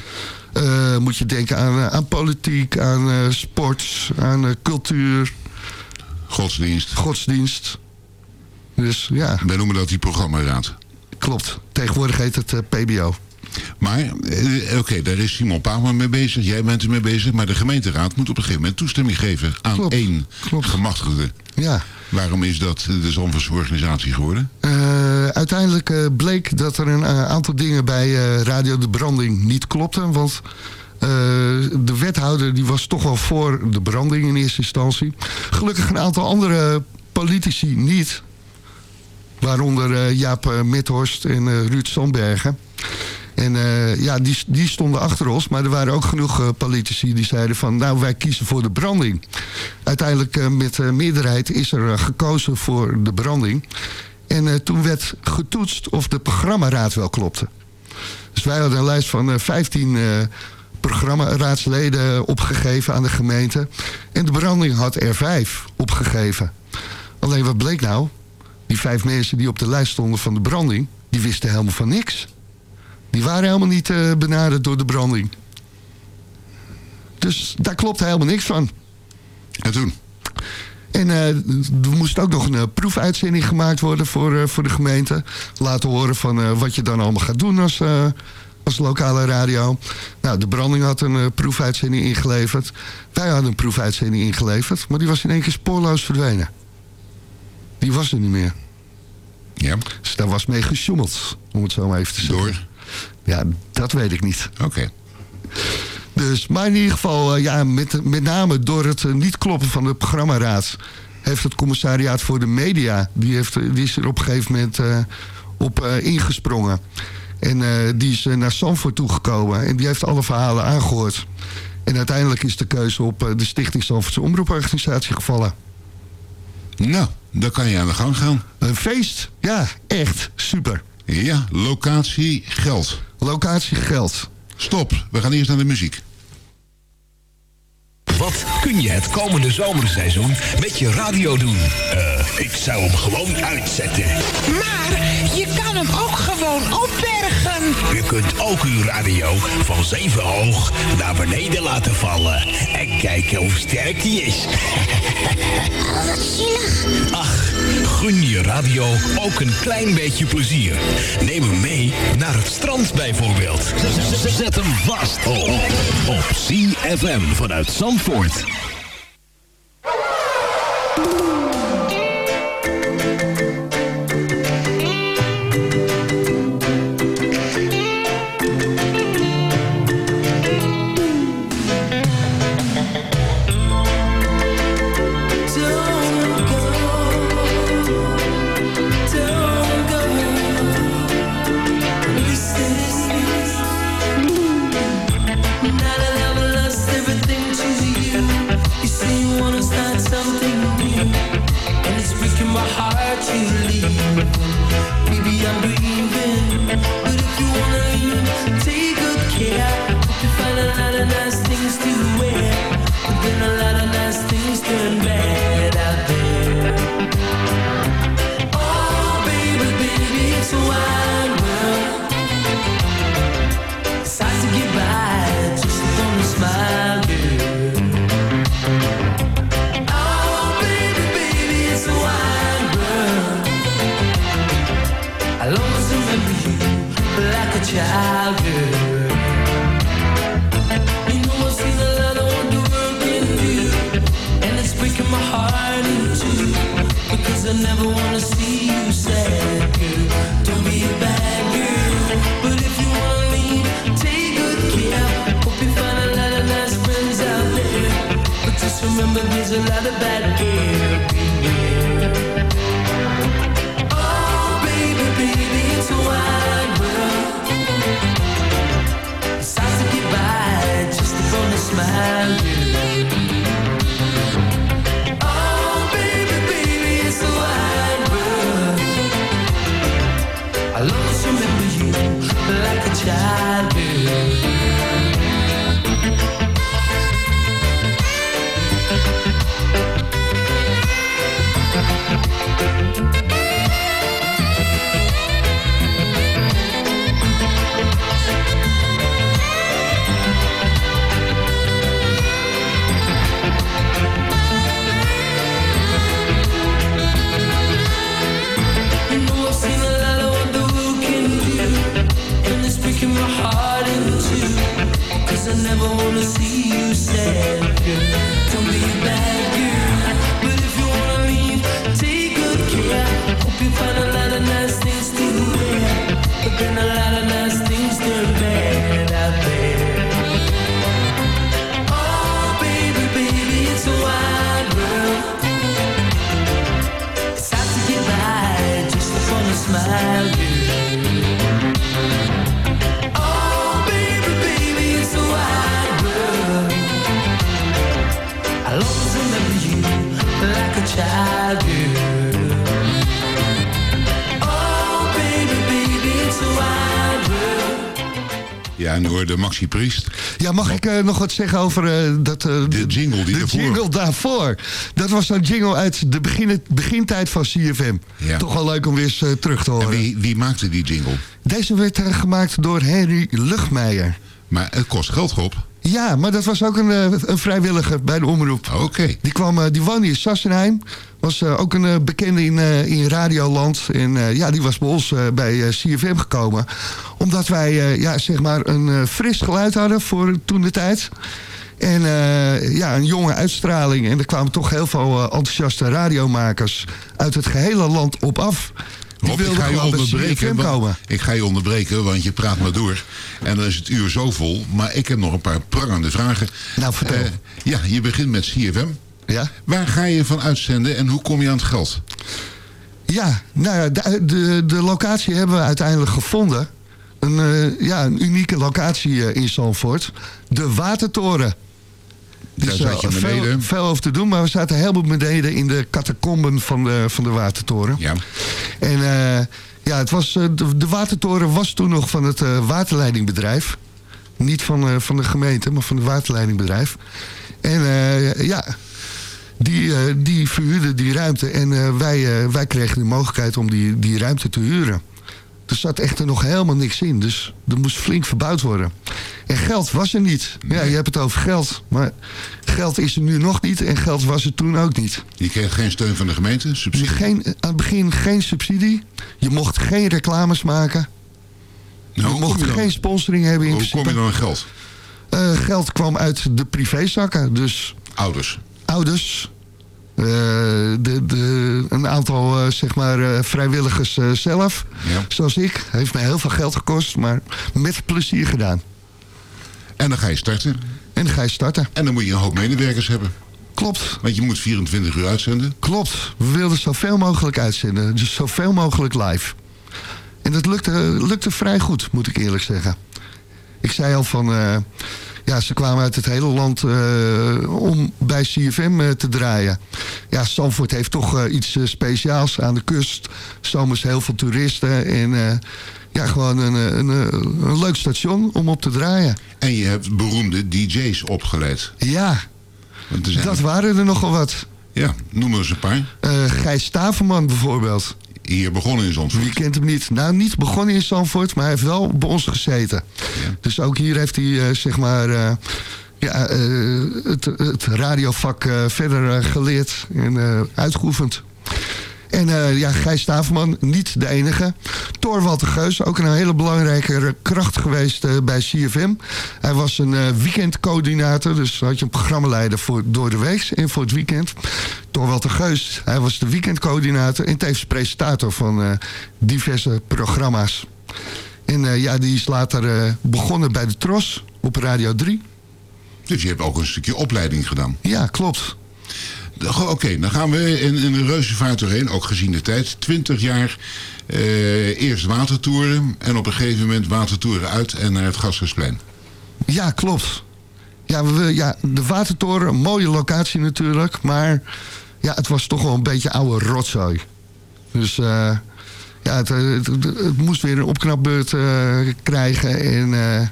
Eh, moet je denken aan, eh, aan politiek, aan eh, sport, aan cultuur, Godsdienst. godsdienst. Dus ja, Wij noemen dat die programmaraad. klopt. Tegenwoordig heet het PBO. Maar, oké, daar is Simon Paagman mee bezig. Jij bent ermee bezig. Maar de gemeenteraad moet op een gegeven moment toestemming geven aan Klopt, één gemachtigde. Ja. Waarom is dat de Zandvoortse geworden? Eh, uiteindelijk eh, bleek dat er een eh, aantal dingen bij Radio de Branding niet klopten. Want de wethouder die was toch wel voor de branding in eerste instantie. Gelukkig een aantal andere politici niet. Waaronder Jaap Mithorst en Ruud Sandbergen. En eh, ja, die, die stonden achter ons. Maar er waren ook genoeg eh, politici die zeiden van... nou, wij kiezen voor de branding. Uiteindelijk eh, met meerderheid is er gekozen voor de branding. En toen werd getoetst of de programmaraad wel klopte. Dus wij hadden een lijst van eh, 15 eh programmaraadsleden opgegeven aan de gemeente. En de branding had er vijf opgegeven. Alleen wat bleek nou? Die vijf mensen die op de lijst stonden van de branding... die wisten helemaal van niks. Die waren helemaal niet eh, benaderd door de branding. Dus daar klopt helemaal niks van. En toen? En eh, er moest ook nog een eh, proefuitzending gemaakt worden voor, voor de gemeente. Laten horen van wat je dan allemaal gaat doen als, als lokale radio. Nou, de branding had een proefuitzending ingeleverd. Wij hadden een proefuitzending ingeleverd. Maar die was in één keer spoorloos verdwenen. Die was er niet meer. Ja. Dus daar was mee gesjoemeld, om het zo maar even te zeggen. Door? Ja, dat weet ik niet. Oké. Dus, maar in ieder geval, eh, ja, met, met name door het eh, niet kloppen van de programmaraad... heeft het commissariaat voor de media... die, heeft, eh, die is er op een gegeven moment op ingesprongen. En die is naar Sanford toegekomen en die heeft alle verhalen aangehoord. En uiteindelijk is de keuze op de Stichting Sanfordse Omroeporganisatie gevallen. Nou, dan kan je aan de gang gaan. Een feest, ja, echt super. Ja, locatie, geld. Locatie, geld. Stop, we gaan eerst naar de muziek. Wat kun je het komende zomerseizoen met je radio doen? Eh, ik zou hem gewoon uitzetten. Maar je kan hem ook gewoon opbergen. U kunt ook uw radio van zeven hoog naar beneden laten vallen. En kijken hoe sterk die is. Wat zielig. Ach, gun je radio ook een klein beetje plezier. Neem hem mee naar het strand bijvoorbeeld. Zet hem vast op, op CFM vanuit Zandvoort. Remember there's a lot of bad girls. Oh, baby, baby, it's a good. En nu hoorde Maxi Priest. Ja, mag ik eh, nog wat zeggen over eh, dat... eh, De jingle die de jingle daarvoor. Dat was een jingle uit de begin, begintijd van CFM. Ja. Toch wel leuk om weer eens terug te horen. En wie, wie maakte die jingle? Deze werd gemaakt door Henry Luchtmeijer. Maar het kost geld, Rob. Ja, maar dat was ook een, eh, een vrijwilliger bij de omroep. Oké. Die, kwam, eh, die woonde in Sassenheim. Was eh, ook een bekende in, in Radioland. En ja, die was bij ons bij CFM gekomen. Omdat wij ja, zeg maar een fris geluid hadden voor toen de tijd. En ja, een jonge uitstraling. En er kwamen toch heel veel enthousiaste radiomakers uit het gehele land op af. Ik ga je onderbreken. Want- komen. Ik ga je onderbreken, want je praat maar door. En dan is het uur zo vol. Maar ik heb nog een paar prangende vragen. Nou, vertel. Eh, ja, je begint met CFM. Ja? Waar ga je van uitzenden en hoe kom je aan het geld? Ja, nou ja, de, de, de locatie hebben we uiteindelijk gevonden. Een, eh, ja, een unieke locatie eh, in Zandvoort. De Watertoren. Daar Dus, zat je eh, veel, beneden. veel over te doen, maar we zaten helemaal beneden in de catacomben van de, van de Watertoren. Ja. En eh, ja, het was, eh, de, de Watertoren was toen nog van het waterleidingbedrijf. Niet van, van de gemeente, maar van het waterleidingbedrijf. En ja, die, die verhuurden die ruimte. En wij, wij kregen de mogelijkheid om die, die ruimte te huren. Er zat echt er nog helemaal niks in. Dus er moest flink verbouwd worden. En geld was er niet. Ja, je hebt het over geld. Maar geld is er nu nog niet. En geld was er toen ook niet. Je kreeg geen steun van de gemeente, subsidie? Geen, aan het begin geen subsidie. Je mocht geen reclames maken. Nou, je hoe mocht je geen sponsoring hebben in Hoe principe. kom je dan aan geld? Eh, geld kwam uit de privézakken. Dus Ouders. ouders. Eh, de, de, een aantal eh, zeg maar, eh, vrijwilligers zelf. Ja. Zoals ik. Heeft mij heel veel geld gekost. Maar met plezier gedaan. En dan ga je starten. En dan ga je starten. En dan moet je een hoop medewerkers hebben. Klopt. Want je moet 24 uur uitzenden. Klopt. We wilden zoveel mogelijk uitzenden. Dus zoveel mogelijk live. En dat lukte, lukte vrij goed, moet ik eerlijk zeggen. Ik zei al van... ja, ze kwamen uit het hele land eh, om bij CFM eh, te draaien. Ja, Zandvoort heeft toch eh, iets speciaals aan de kust. Zomers heel veel toeristen. En ja, gewoon een, een, een leuk station om op te draaien. En je hebt beroemde DJ's opgeleid. Ja, er dat waren er nogal wat. Ja, noem eens een paar. Eh Gijs Staverman bijvoorbeeld. Hier begonnen in Zandvoort. Wie kent hem niet? Nou, niet begonnen in Zandvoort, maar hij heeft wel bij ons gezeten. Dus ook hier heeft hij, eh, zeg maar, eh, ja, eh, het, het radiovak verder geleerd en uitgeoefend. En eh, ja, Gijs Staverman, niet de enige. Thor de Geus, ook een hele belangrijke kracht geweest eh, bij CFM. Hij was een eh, weekendcoördinator, dus had je een programmaleider voor door de week en voor het weekend. Thor de Geus, hij was de weekendcoördinator en tevens presentator van eh, diverse programma's. En eh, ja, die is later eh, begonnen bij de Tros op Radio 3. Dus je hebt ook een stukje opleiding gedaan. Ja, klopt. Oké, dan gaan we in, in een reuzenvaart doorheen, ook gezien de tijd. 20 jaar, eh, eerst watertoeren en op een gegeven moment watertoeren uit en naar het Gasthuisplein. Ja, klopt. Ja, we, ja, de Watertoren, een mooie locatie natuurlijk. Maar ja, het was toch wel een beetje oude rotzooi. Dus eh, ja, het- het moest weer een opknapbeurt eh, krijgen. En eh,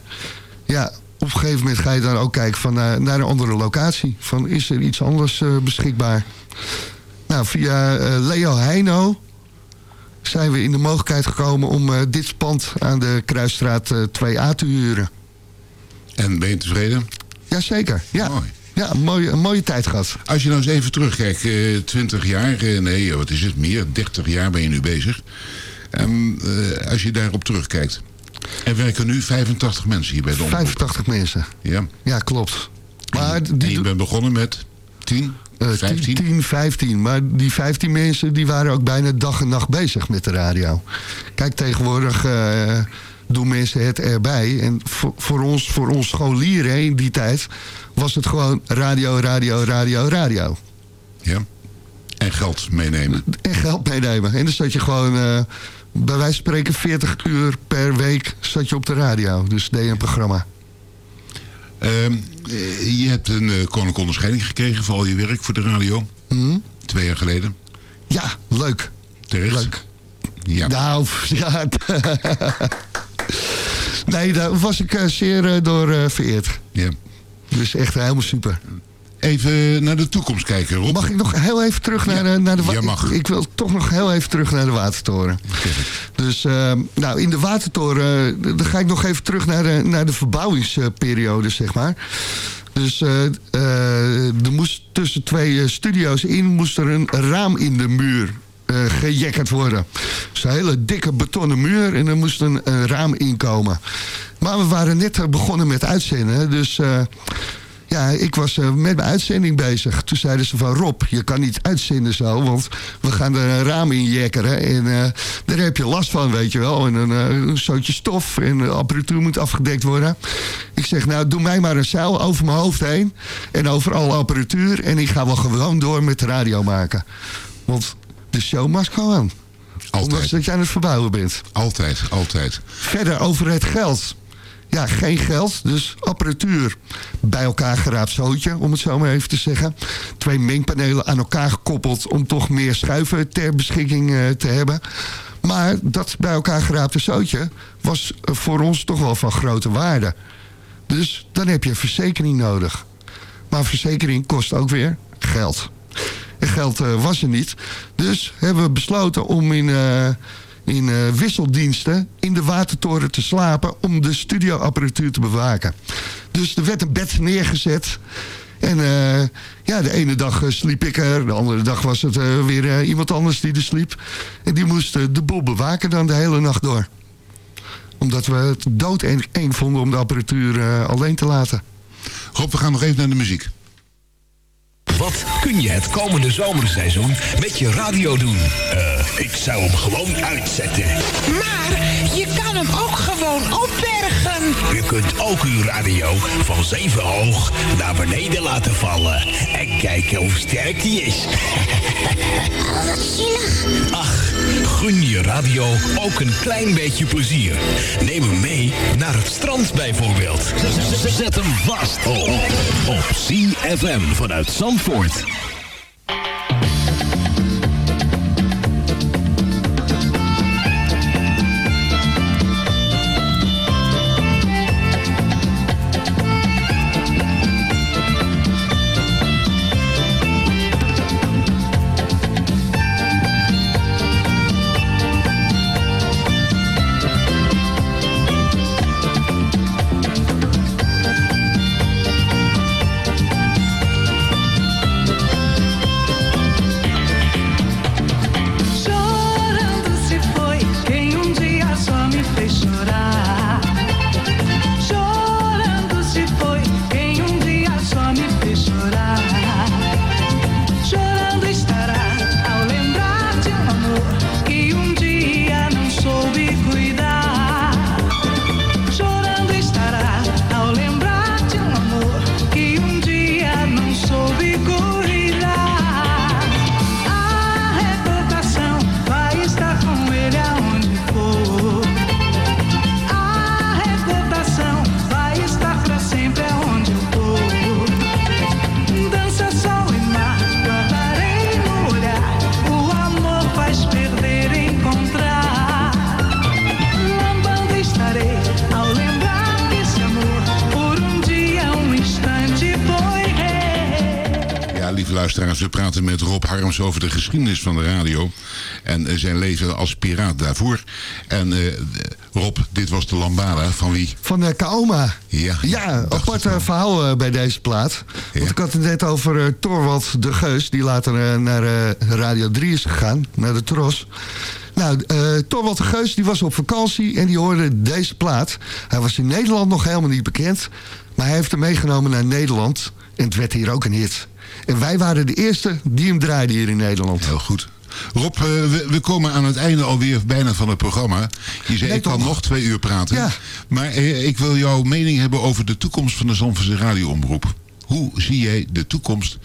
ja, op een gegeven moment ga je dan ook kijken van, eh, naar een andere locatie. Van, is er iets anders eh, beschikbaar? Nou, via eh, Leo Heino zijn we in de mogelijkheid gekomen om dit pand aan de Kruisstraat eh, 2A te huren. En ben je tevreden? Jazeker, ja. Mooi. Ja, een mooie, een mooie tijd gehad. Als je nou eens even terugkijkt, eh 20 jaar, nee, wat is het, meer, 30 jaar ben je nu bezig. Eh, als je daarop terugkijkt. Er werken nu 85 mensen hier bij de omroep. 85 mensen. Ja. Ja, klopt. Maar En die je bent begonnen met 10, eh, 15? 10, 15. Maar die 15 mensen die waren ook bijna dag en nacht bezig met de radio. Kijk, tegenwoordig eh, doen mensen het erbij. En voor, voor ons, voor ons scholieren in die tijd was het gewoon radio, radio, radio, radio. Ja. En geld meenemen. En geld meenemen. En dan zat je gewoon, eh, bij wijze van spreken, 40 uur per week zat je op de radio. Dus deed je een programma. Ehm, eh, je hebt een eh, koninklijke onderscheiding gekregen voor al je werk voor de radio. Mhm. Twee jaar geleden. Ja, leuk. Terecht. Leuk. Ja. Nou, ja. Nee, daar was ik eh, zeer eh, door vereerd. Ja. Dus echt helemaal super. Even naar de toekomst kijken, Rob. Mag ik nog heel even terug naar, de, naar de Ja, mag. Ik, ik wil toch nog heel even terug naar de Watertoren. Dus uh, nou, in de Watertoren, uh, dan ga ik nog even terug naar de, naar de verbouwingsperiode, zeg maar. Dus uh, er moest tussen twee studio's in moest er een raam in de muur uh, gejekkerd worden. Dus een hele dikke betonnen muur en er moest een, een raam inkomen. Maar we waren net begonnen met uitzenden, dus... Ja, ik was uh, met mijn uitzending bezig. Toen zeiden ze van Rob, je kan niet uitzenden zo, want we gaan er een raam in jekkeren. En uh, daar heb je last van, weet je wel. En een, uh, een zootje stof en de apparatuur moet afgedekt worden. Ik zeg, nou, doe mij maar een zeil over mijn hoofd heen. En over alle apparatuur. En ik ga wel gewoon door met de radio maken. Want de show mag gewoon. Altijd. Ondanks dat je aan het verbouwen bent. Altijd, altijd. Verder over het geld ja, geen geld. Dus apparatuur bij elkaar geraapt zootje, om het zo maar even te zeggen. Twee mengpanelen aan elkaar gekoppeld om toch meer schuiven ter beschikking uh, te hebben. Maar dat bij elkaar geraapte zootje was voor ons toch wel van grote waarde. Dus dan heb je verzekering nodig. Maar verzekering kost ook weer geld. En geld uh, was er niet. Dus hebben we besloten om in... Uh, in uh, wisseldiensten in de watertoren te slapen om de studioapparatuur te bewaken. Dus er werd een bed neergezet. En uh, ja, de ene dag uh, sliep ik er, de andere dag was het weer iemand anders die er sliep. En die moest de boel bewaken dan de hele nacht door. Omdat we het dood eng vonden om de apparatuur alleen te laten. Rob, we gaan nog even naar de muziek. Wat kun je het komende zomerseizoen met je radio doen? Uh, ik zou hem gewoon uitzetten. Maar je kan hem ook gewoon opbergen. Je kunt ook uw radio van zeven hoog naar beneden laten vallen. En kijken hoe sterk die is. Ach, gun je radio ook een klein beetje plezier. Neem hem mee naar het strand bijvoorbeeld. Zet hem vast op, op CFM vanuit Zandvoort. Over de geschiedenis van de radio. En uh, zijn leven als piraat daarvoor. En uh, Rob, dit was de Lambada. Van wie? Van de Kaoma. Ja, ja apart verhaal bij deze plaat. Ja. Want ik had het net over Torwald de Geus. Die later naar Radio 3 is gegaan. Naar de Tros. Nou, uh, Torwald de Geus die was op vakantie en die hoorde deze plaat. Hij was in Nederland nog helemaal niet bekend. Maar hij heeft hem meegenomen naar Nederland. En het werd hier ook een hit. En wij waren de eerste die hem draaiden hier in Nederland. Heel goed. Rob, uh, we, we, komen aan het einde alweer bijna van het programma. Je zei, nee, ik kan nog twee uur praten. Ja. Maar uh, ik wil jouw mening hebben over de toekomst van de Zandvoortse radioomroep. Hoe zie jij de toekomst?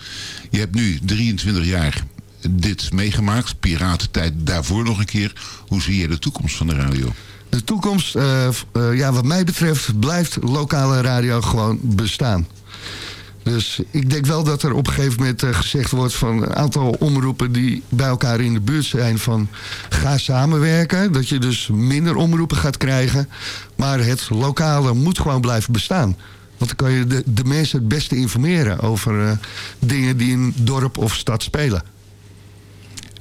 Je hebt nu 23 jaar dit meegemaakt. Piratentijd daarvoor nog een keer. Hoe zie jij de toekomst van de radio? De toekomst, uh, ja, wat mij betreft, blijft lokale radio gewoon bestaan. Dus ik denk wel dat er op een gegeven moment eh, gezegd wordt van een aantal omroepen die bij elkaar in de buurt zijn van ga samenwerken. Dat je dus minder omroepen gaat krijgen. Maar het lokale moet gewoon blijven bestaan. Want dan kan je de, de mensen het beste informeren over eh, dingen die in dorp of stad spelen.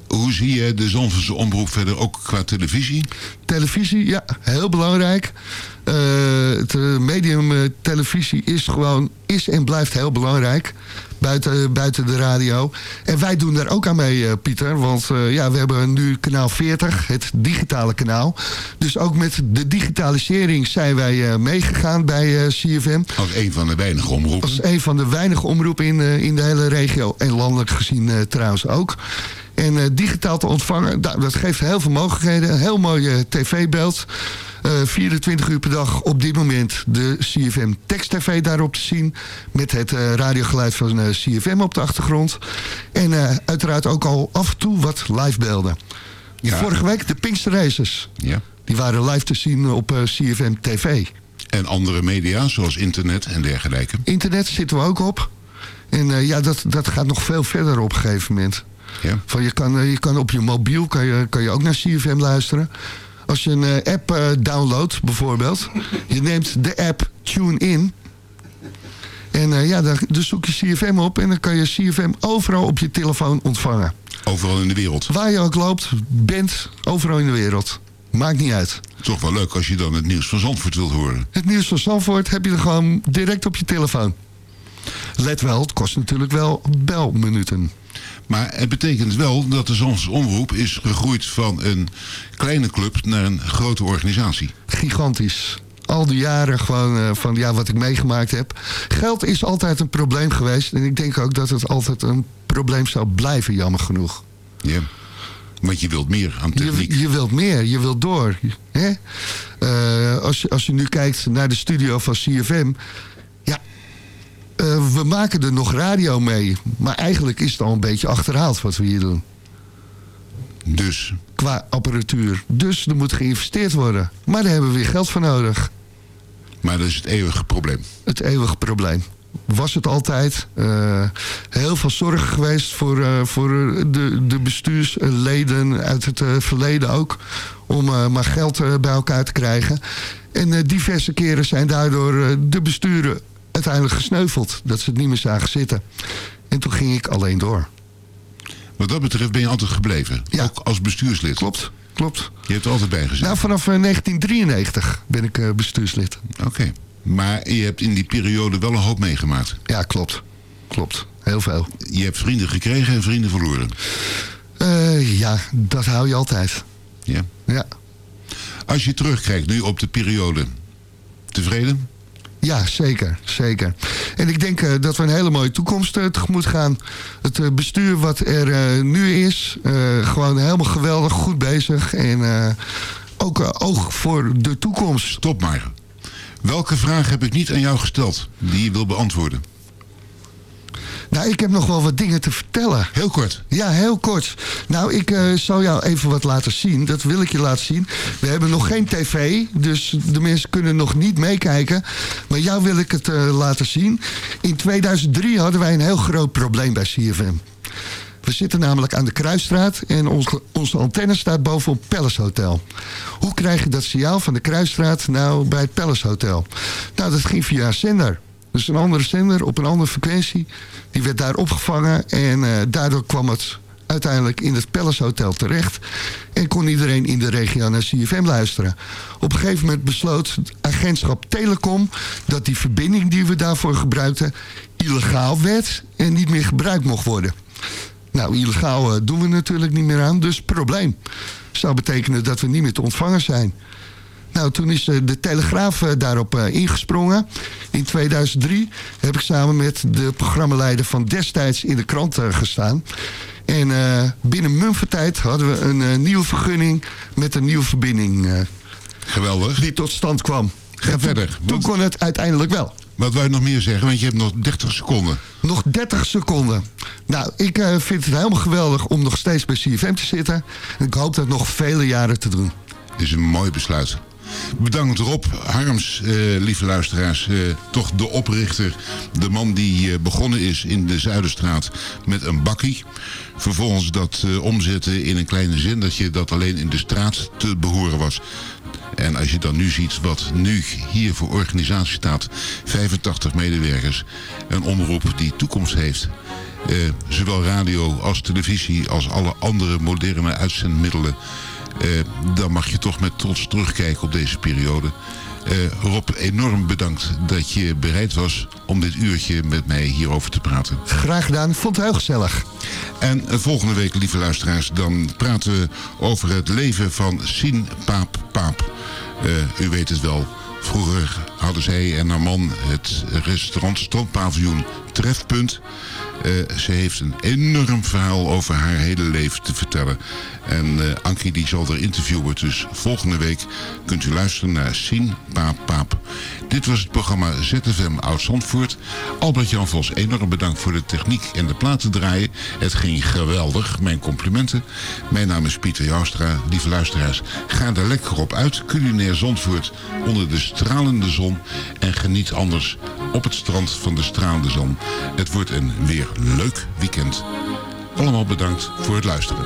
Hoe zie je de Zandvoortse omroep verder ook qua televisie? Televisie, ja, heel belangrijk. Eh, het eh, medium eh, televisie is gewoon, is en blijft heel belangrijk. Buiten, buiten de radio. En wij doen daar ook aan mee, eh, Pieter. Want ja, we hebben nu kanaal 40, het digitale kanaal. Dus ook met de digitalisering zijn wij meegegaan bij CFM. Als een van de weinige omroepen. Als een van de weinige omroepen in, in de hele regio. En landelijk gezien trouwens ook. En eh, digitaal te ontvangen, nou, dat geeft heel veel mogelijkheden. Een heel mooi eh, tv-beeld. Eh, 24 uur per dag op dit moment de CFM Text TV daarop te zien. Met het eh, radiogeluid van eh, CFM op de achtergrond. En eh, uiteraard ook al af en toe wat livebeelden. Vorige week de Pinkster. Ja. Die waren live te zien op eh, CFM TV. En andere media, zoals internet en dergelijke. Internet zitten we ook op. En eh, ja, dat, dat gaat nog veel verder op een gegeven moment. Ja. Van je, kan, eh, je kan op je mobiel kan je, kan je ook naar CFM luisteren. Als je een eh, app eh, downloadt bijvoorbeeld. Je neemt de app TuneIn. En ja, dan, dan zoek je CFM op. En dan kan je CFM overal op je telefoon ontvangen. Overal in de wereld. Waar je ook loopt, bent, overal in de wereld. Maakt niet uit. Toch wel leuk als je dan het nieuws van Zandvoort wilt horen. Het nieuws van Zandvoort heb je er gewoon direct op je telefoon. Let wel, het kost natuurlijk wel belminuten. Maar het betekent wel dat de Zandvoortse omroep is gegroeid van een kleine club naar een grote organisatie. Gigantisch. Al die jaren gewoon eh, van ja, wat ik meegemaakt heb. Geld is altijd een probleem geweest. En ik denk ook dat het altijd een probleem zou blijven, jammer genoeg. Ja. Want je wilt meer aan techniek. Je, je wilt meer, je wilt door. Hè? Eh, als, je, als je nu kijkt naar de studio van CFM... Ja, eh, we maken er nog radio mee. Maar eigenlijk is het al een beetje achterhaald wat we hier doen. Dus? Qua apparatuur. Dus er moet geïnvesteerd worden. Maar daar hebben we weer geld voor nodig. Maar dat is het eeuwige probleem. Het eeuwige probleem. Was het altijd. Eh, heel veel zorgen geweest voor, eh, voor de, de bestuursleden uit het verleden ook. Om maar geld bij elkaar te krijgen. En diverse keren zijn daardoor de besturen uiteindelijk gesneuveld. Dat ze het niet meer zagen zitten. En toen ging ik alleen door. Wat dat betreft ben je altijd gebleven. Ja. Ook als bestuurslid. Klopt, klopt. Je hebt er altijd bij gezeten. Nou, vanaf eh, 1993 ben ik eh, bestuurslid. Oké. Maar je hebt in die periode wel een hoop meegemaakt. Ja, klopt. Klopt. Heel veel. Je hebt vrienden gekregen en vrienden verloren. Eh, ja, dat hou je altijd. Ja. Ja. Als je terugkijkt nu op de periode, tevreden? Ja, zeker. zeker. En ik denk eh, dat we een hele mooie toekomst eh, tegemoet gaan. Het eh, bestuur wat er nu is, gewoon helemaal geweldig, goed bezig. En ook oog voor de toekomst. Stop maar. Welke vraag heb ik niet aan jou gesteld die je wil beantwoorden? Nou, ik heb nog wel wat dingen te vertellen. Heel kort. Ja, heel kort. Nou, ik eh, zal jou even wat laten zien. Dat wil ik je laten zien. We hebben nog geen tv, dus de mensen kunnen nog niet meekijken. Maar jou wil ik het eh, laten zien. In 2003 hadden wij een heel groot probleem bij CFM. We zitten namelijk aan de Kruisstraat en onze, onze antenne staat bovenop Palace Hotel. Hoe krijg je dat signaal van de Kruisstraat nou bij het Palace Hotel? Nou, dat ging via zender. Dus een andere zender op een andere frequentie. Die werd daar opgevangen en eh, daardoor kwam het uiteindelijk in het Palace Hotel terecht. En kon iedereen in de regio naar CFM luisteren. Op een gegeven moment besloot het agentschap Telecom... dat die verbinding die we daarvoor gebruikten illegaal werd... en niet meer gebruikt mocht worden. Nou, illegaal eh, doen we natuurlijk niet meer aan, dus probleem. Zou betekenen dat we niet meer te ontvangen zijn. Nou, toen is eh, de Telegraaf eh, daarop eh, ingesprongen. In 2003 heb ik samen met de programmaleider van destijds in de krant gestaan. En binnen mumfertijd hadden we een nieuwe vergunning met een nieuwe verbinding. Geweldig. Die tot stand kwam. Ga En verder. Toen, toen kon het uiteindelijk wel. Wat wou je nog meer zeggen? Want je hebt nog 30 seconden. Nog 30 seconden. Nou, ik vind het helemaal geweldig om nog steeds bij CFM te zitten. En ik hoop dat nog vele jaren te doen. Dit is een mooi besluit. Bedankt Rob Harms, eh, lieve luisteraars. eh, toch de oprichter, de man die eh, begonnen is in de Zuiderstraat met een bakkie. Vervolgens dat omzetten in een kleine zendertje dat alleen in de straat te behoren was. En als je dan nu ziet wat nu hier voor organisatie staat, 85 medewerkers, een omroep die toekomst heeft. Zowel radio als televisie als alle andere moderne uitzendmiddelen. Eh, dan mag je toch met trots terugkijken op deze periode. Eh, Rob, enorm bedankt dat je bereid was om dit uurtje met mij hierover te praten. Graag gedaan, vond het heel gezellig. En volgende week, lieve luisteraars, dan praten we over het leven van Sien Paap Paap. Eh, u weet het wel. Vroeger hadden zij en haar man het restaurant Strandpaviljoen Trefpunt. Eh, ze heeft een enorm verhaal over haar hele leven te vertellen. En eh Ankie die zal er interviewen. Dus volgende week kunt u luisteren naar Sien Paap Paap. Dit was het programma ZFM Oud-Zandvoort. Albert-Jan Vos, enorm bedankt voor de techniek en de platen draaien. Het ging geweldig, mijn complimenten. Mijn naam is Pieter Joustra. Lieve luisteraars, ga er lekker op uit. Culinair Zandvoort onder de stralende zon. En geniet anders op het strand van de stralende zon. Het wordt een weer leuk weekend. Allemaal bedankt voor het luisteren.